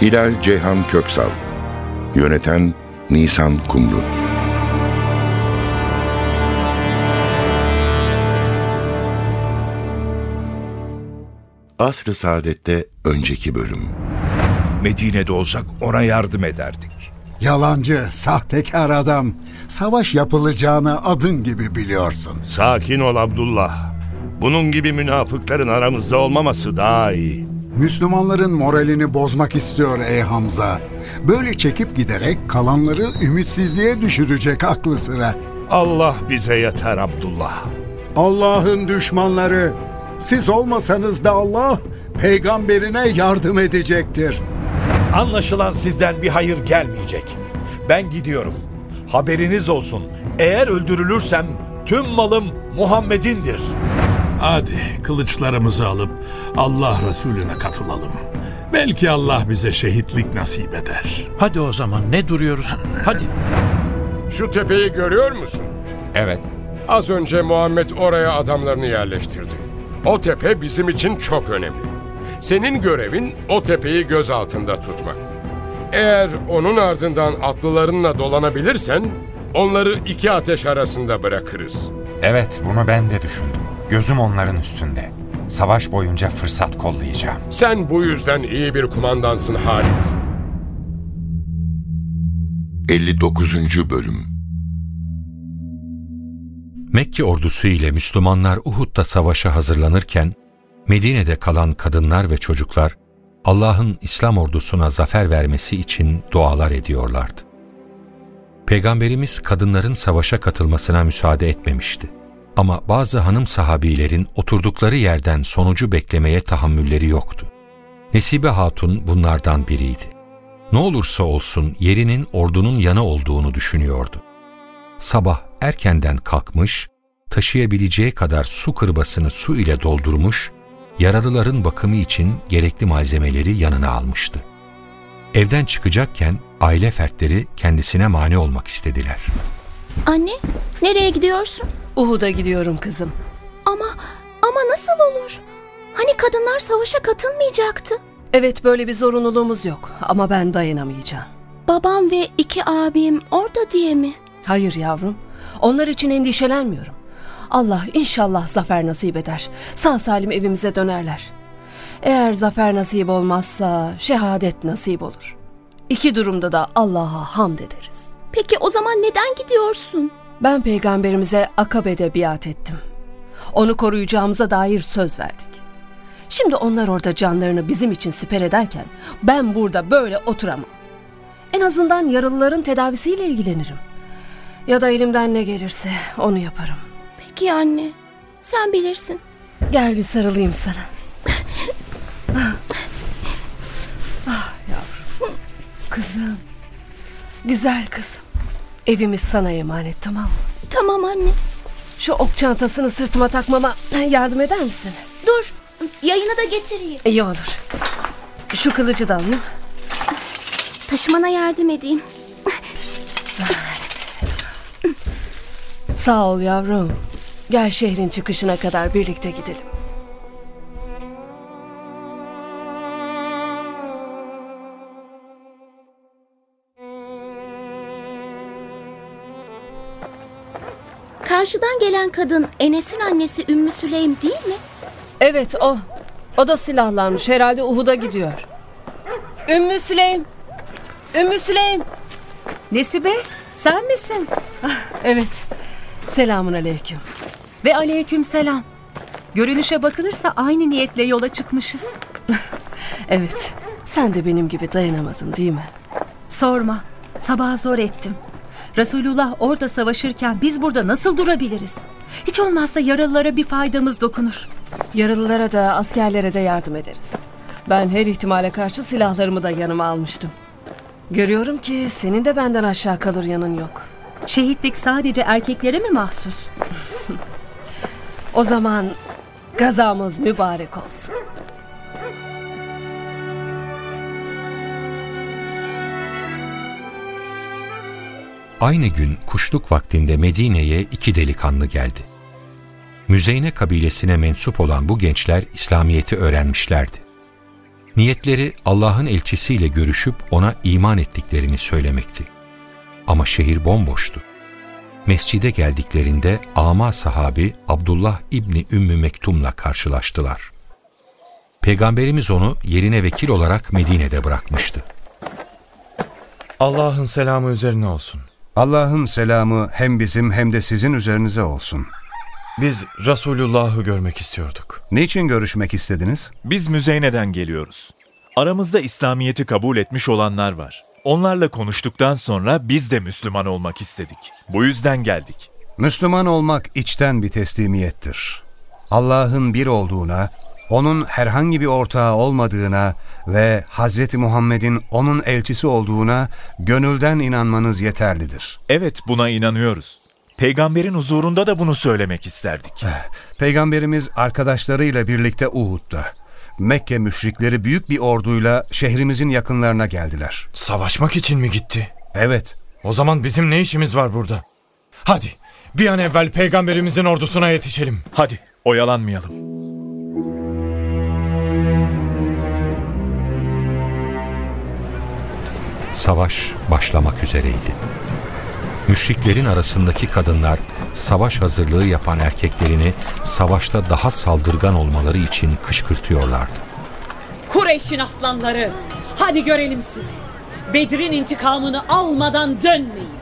Hilal Ceyhan Köksal Yöneten Nisan Kumru Asr-ı Saadet'te önceki bölüm Medine'de olsak ona yardım ederdik. Yalancı, sahtekar adam. Savaş yapılacağını adın gibi biliyorsun. Sakin ol Abdullah. Bunun gibi münafıkların aramızda olmaması daha iyi. Müslümanların moralini bozmak istiyor ey Hamza. Böyle çekip giderek kalanları ümitsizliğe düşürecek aklı sıra. Allah bize yeter Abdullah. Allah'ın düşmanları. Siz olmasanız da Allah peygamberine yardım edecektir. Anlaşılan sizden bir hayır gelmeyecek. Ben gidiyorum. Haberiniz olsun. Eğer öldürülürsem tüm malım Muhammed'indir. Hadi kılıçlarımızı alıp Allah Resulüne katılalım. Belki Allah bize şehitlik nasip eder. Hadi o zaman ne duruyoruz? Hadi. Şu tepeyi görüyor musun? Evet. Az önce Muhammed oraya adamlarını yerleştirdi. O tepe bizim için çok önemli. Senin görevin o tepeyi göz altında tutmak. Eğer onun ardından atlılarınla dolanabilirsen onları iki ateş arasında bırakırız. Evet bunu ben de düşündüm. Gözüm onların üstünde. Savaş boyunca fırsat kollayacağım. Sen bu yüzden iyi bir kumandansın Halit. 59. Bölüm Mekke ordusu ile Müslümanlar Uhud'da savaşa hazırlanırken Medine'de kalan kadınlar ve çocuklar Allah'ın İslam ordusuna zafer vermesi için dualar ediyorlardı. Peygamberimiz kadınların savaşa katılmasına müsaade etmemişti. Ama bazı hanım sahabilerin oturdukları yerden sonucu beklemeye tahammülleri yoktu. Nesibe Hatun bunlardan biriydi. Ne olursa olsun yerinin ordunun yanı olduğunu düşünüyordu. Sabah erkenden kalkmış, taşıyabileceği kadar su kırbasını su ile doldurmuş, yaralıların bakımı için gerekli malzemeleri yanına almıştı. Evden çıkacakken aile fertleri kendisine mani olmak istediler. Anne, nereye gidiyorsun? Uhud'a gidiyorum kızım. Ama, ama nasıl olur? Hani kadınlar savaşa katılmayacaktı? Evet böyle bir zorunluluğumuz yok ama ben dayanamayacağım. Babam ve iki abim orada diye mi? Hayır yavrum, onlar için endişelenmiyorum. Allah inşallah zafer nasip eder. Sağ salim evimize dönerler. Eğer zafer nasip olmazsa şehadet nasip olur. İki durumda da Allah'a hamd ederiz. Peki o zaman neden gidiyorsun? Ben peygamberimize Akabe'de biat ettim. Onu koruyacağımıza dair söz verdik. Şimdi onlar orada canlarını bizim için siper ederken ben burada böyle oturamam. En azından yaralıların tedavisiyle ilgilenirim. Ya da elimden ne gelirse onu yaparım. Peki anne, sen bilirsin. Gel bir sarılayım sana. ah. ah yavrum. Kızım. Güzel kızım. Evimiz sana emanet tamam mı? Tamam anne. Şu ok çantasını sırtıma takmama yardım eder misin? Dur, yayını da getireyim. İyi olur. Şu kılıcı da alayım. Taşımana yardım edeyim. Sağ ol yavrum. Gel şehrin çıkışına kadar birlikte gidelim. Karşıdan gelen kadın Enes'in annesi Ümmü Süleym değil mi? Evet o. O da silahlanmış. Herhalde Uhud'a gidiyor. Ümmü Süleym. Ümmü Süleym. Nesibe sen misin? Ah, evet. Selamun aleyküm. Ve aleyküm selam. Görünüşe bakılırsa aynı niyetle yola çıkmışız. evet. Sen de benim gibi dayanamadın değil mi? Sorma. Sabah zor ettim. Resulullah orada savaşırken biz burada nasıl durabiliriz? Hiç olmazsa yaralılara bir faydamız dokunur. Yaralılara da askerlere de yardım ederiz. Ben her ihtimale karşı silahlarımı da yanıma almıştım. Görüyorum ki senin de benden aşağı kalır yanın yok. Şehitlik sadece erkeklere mi mahsus? O zaman gazamız mübarek olsun. Aynı gün kuşluk vaktinde Medine'ye iki delikanlı geldi. Müzeyne kabilesine mensup olan bu gençler İslamiyet'i öğrenmişlerdi. Niyetleri Allah'ın elçisiyle görüşüp ona iman ettiklerini söylemekti. Ama şehir bomboştu. Mescide geldiklerinde ama sahabi Abdullah İbni Ümmü Mektum'la karşılaştılar. Peygamberimiz onu yerine vekil olarak Medine'de bırakmıştı. Allah'ın selamı üzerine olsun. Allah'ın selamı hem bizim hem de sizin üzerinize olsun. Biz Resulullah'ı görmek istiyorduk. Niçin görüşmek istediniz? Biz Müzeyne'den geliyoruz. Aramızda İslamiyet'i kabul etmiş olanlar var. Onlarla konuştuktan sonra biz de Müslüman olmak istedik. Bu yüzden geldik. Müslüman olmak içten bir teslimiyettir. Allah'ın bir olduğuna, onun herhangi bir ortağı olmadığına ve Hz. Muhammed'in onun elçisi olduğuna gönülden inanmanız yeterlidir. Evet buna inanıyoruz. Peygamberin huzurunda da bunu söylemek isterdik. Peygamberimiz arkadaşlarıyla birlikte Uhud'da. Mekke müşrikleri büyük bir orduyla şehrimizin yakınlarına geldiler. Savaşmak için mi gitti? Evet. O zaman bizim ne işimiz var burada? Hadi bir an evvel peygamberimizin ordusuna yetişelim. Hadi oyalanmayalım. Savaş başlamak üzereydi. Müşriklerin arasındaki kadınlar savaş hazırlığı yapan erkeklerini savaşta daha saldırgan olmaları için kışkırtıyorlardı. Kureyş'in aslanları hadi görelim sizi. Bedir'in intikamını almadan dönmeyin.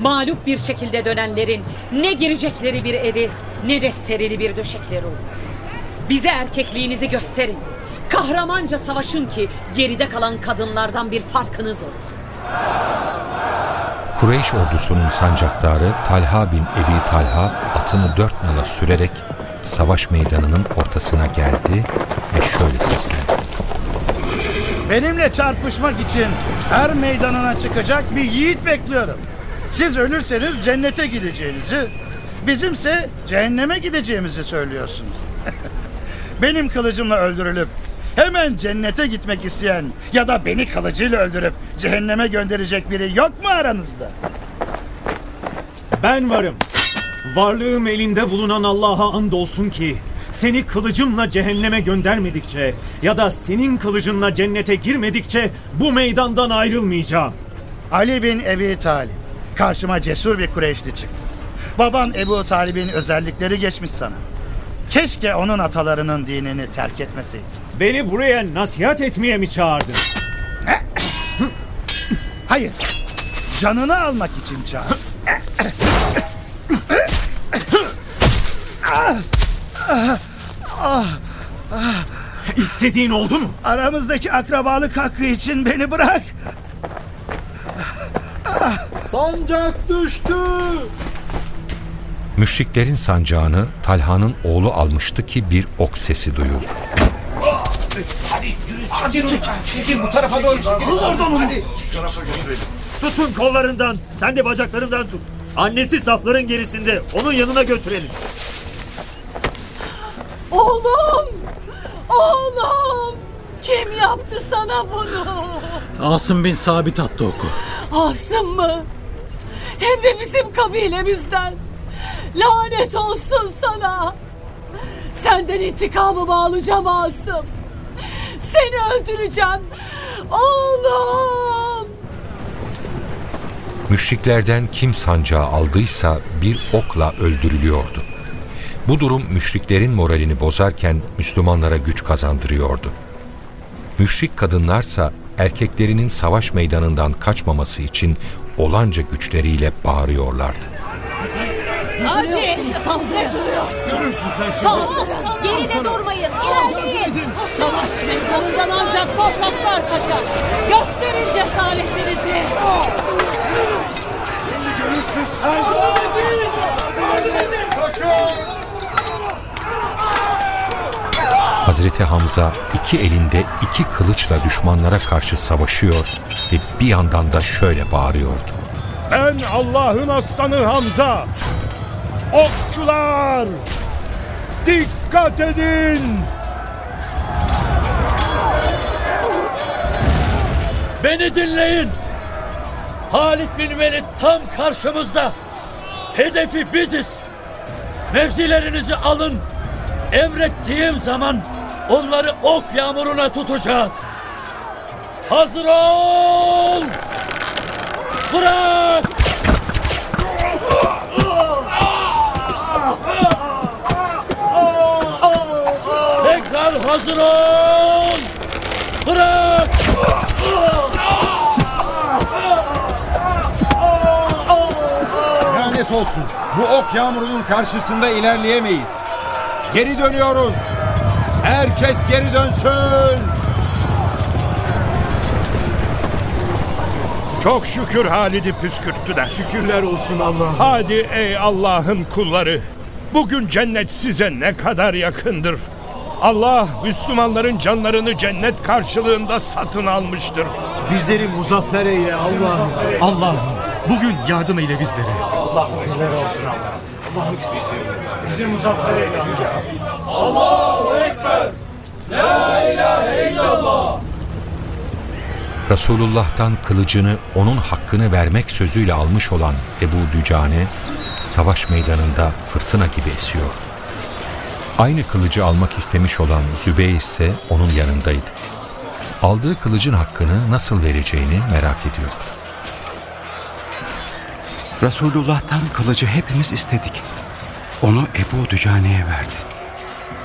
Mağlup bir şekilde dönenlerin ne girecekleri bir evi ne de serili bir döşekleri olur. Bize erkekliğinizi gösterin. Kahramanca savaşın ki geride kalan kadınlardan bir farkınız olsun. Kureyş ordusunun sancaktarı Talha bin Ebi Talha atını dört nala sürerek savaş meydanının ortasına geldi ve şöyle seslendi. Benimle çarpışmak için her meydanına çıkacak bir yiğit bekliyorum. Siz ölürseniz cennete gideceğinizi, bizimse cehenneme gideceğimizi söylüyorsunuz. Benim kılıcımla öldürülüp hemen cennete gitmek isteyen ya da beni kılıcıyla öldürüp cehenneme gönderecek biri yok mu aranızda? Ben varım. Varlığım elinde bulunan Allah'a andolsun ki seni kılıcımla cehenneme göndermedikçe ya da senin kılıcınla cennete girmedikçe bu meydandan ayrılmayacağım. Ali bin Ebi Talib karşıma cesur bir Kureyşli çıktı. Baban Ebu Talib'in özellikleri geçmiş sana. Keşke onun atalarının dinini terk etmeseydin. Beni buraya nasihat etmeye mi çağırdın? Hayır. Canını almak için çağır. İstediğin oldu mu? Aramızdaki akrabalık hakkı için beni bırak. Sancak düştü. Müşriklerin sancağını Talha'nın oğlu almıştı ki bir ok sesi duyuldu. Hadi yürü hadi çek, çekil bu tarafa doğru çekil. Al oradan onu. Tutun kollarından, sen de bacaklarından tut. Annesi safların gerisinde, onun yanına götürelim. Oğlum! Oğlum! Kim yaptı sana bunu? Asım bin Sabit attı oku. Asım mı? Hem de bizim kabilemizden. Lanet olsun sana. Senden intikamımı alacağım Asım. Seni öldüreceğim. Oğlum! Müşriklerden kim sancağı aldıysa bir okla öldürülüyordu. Bu durum müşriklerin moralini bozarken Müslümanlara güç kazandırıyordu. Müşrik kadınlarsa erkeklerinin savaş meydanından kaçmaması için olanca güçleriyle bağırıyorlardı. Hadi! Saldır! Görürsün sen şimdi. Saldırın! Geride durmayın! İlerleyin! Savaş meydanından ancak korkaklar kaçar. Gösterin cesaretinizi! Şimdi görürsün sen. Hadi! Hadi! Koşun! Hazreti Hamza iki elinde iki kılıçla düşmanlara karşı savaşıyor ve bir yandan da şöyle bağırıyordu. Ben Allah'ın aslanı Hamza. Okçular! Dikkat edin! Beni dinleyin. Halit bin Velid tam karşımızda. Hedefi biziz. Mevzilerinizi alın. Emrettiğim zaman onları ok yağmuruna tutacağız. Hazır ol! Bırak! Hazır ol! Bırak! Lanet olsun. Bu ok yağmurunun karşısında ilerleyemeyiz. Geri dönüyoruz. Herkes geri dönsün. Çok şükür Halid'i püskürttüler. Şükürler olsun Allah. Hadi ey Allah'ın kulları. Bugün cennet size ne kadar yakındır. Allah Müslümanların canlarını cennet karşılığında satın almıştır. Bizleri muzaffer eyle Allah'ım. Allah'ım bugün yardım eyle bizlere. Allah bizlere olsun Allah. Allah bizi muzaffer eyle amca. Allahu Ekber. La ilahe illallah. Resulullah'tan kılıcını onun hakkını vermek sözüyle almış olan Ebu Dücane, savaş meydanında fırtına gibi esiyor. Aynı kılıcı almak istemiş olan Zübeyir ise onun yanındaydı. Aldığı kılıcın hakkını nasıl vereceğini merak ediyor. Resulullah'tan kılıcı hepimiz istedik. Onu Ebu Dücane'ye verdi.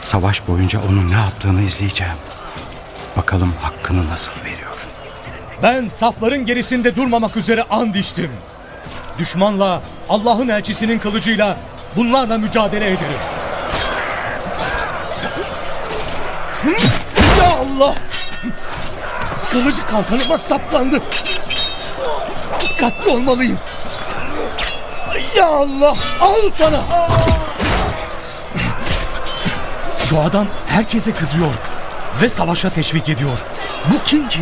Savaş boyunca onun ne yaptığını izleyeceğim. Bakalım hakkını nasıl veriyor. Ben safların gerisinde durmamak üzere and içtim. Düşmanla Allah'ın elçisinin kılıcıyla bunlarla mücadele ederim. Ya Allah! Kılıcı kalkanıma saplandı. Dikkatli olmalıyım. Ya Allah! Al sana! Şu adam herkese kızıyor ve savaşa teşvik ediyor. Bu kim ki?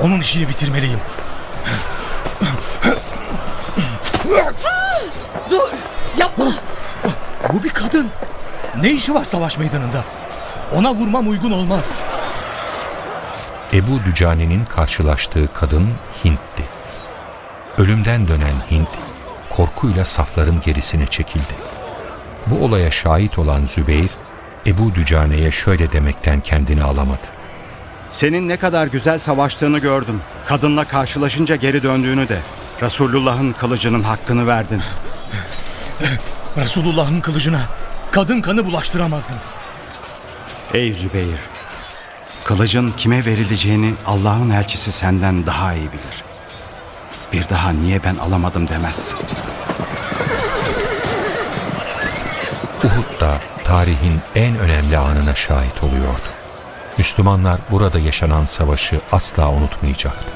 Onun işini bitirmeliyim. Dur yapma. Bu bir kadın. Ne işi var savaş meydanında? Ona vurmam uygun olmaz. Ebu Dücane'nin karşılaştığı kadın Hint'ti. Ölümden dönen Hint, korkuyla safların gerisine çekildi. Bu olaya şahit olan Zübeyir, Ebu Dücane'ye şöyle demekten kendini alamadı. Senin ne kadar güzel savaştığını gördüm. Kadınla karşılaşınca geri döndüğünü de. Resulullah'ın kılıcının hakkını verdin. Resulullah'ın kılıcına kadın kanı bulaştıramazdım. Ey Zübeyir! Kılıcın kime verileceğini Allah'ın elçisi senden daha iyi bilir. Bir daha niye ben alamadım demezsin. Uhud da tarihin en önemli anına şahit oluyordu. Müslümanlar burada yaşanan savaşı asla unutmayacaktı.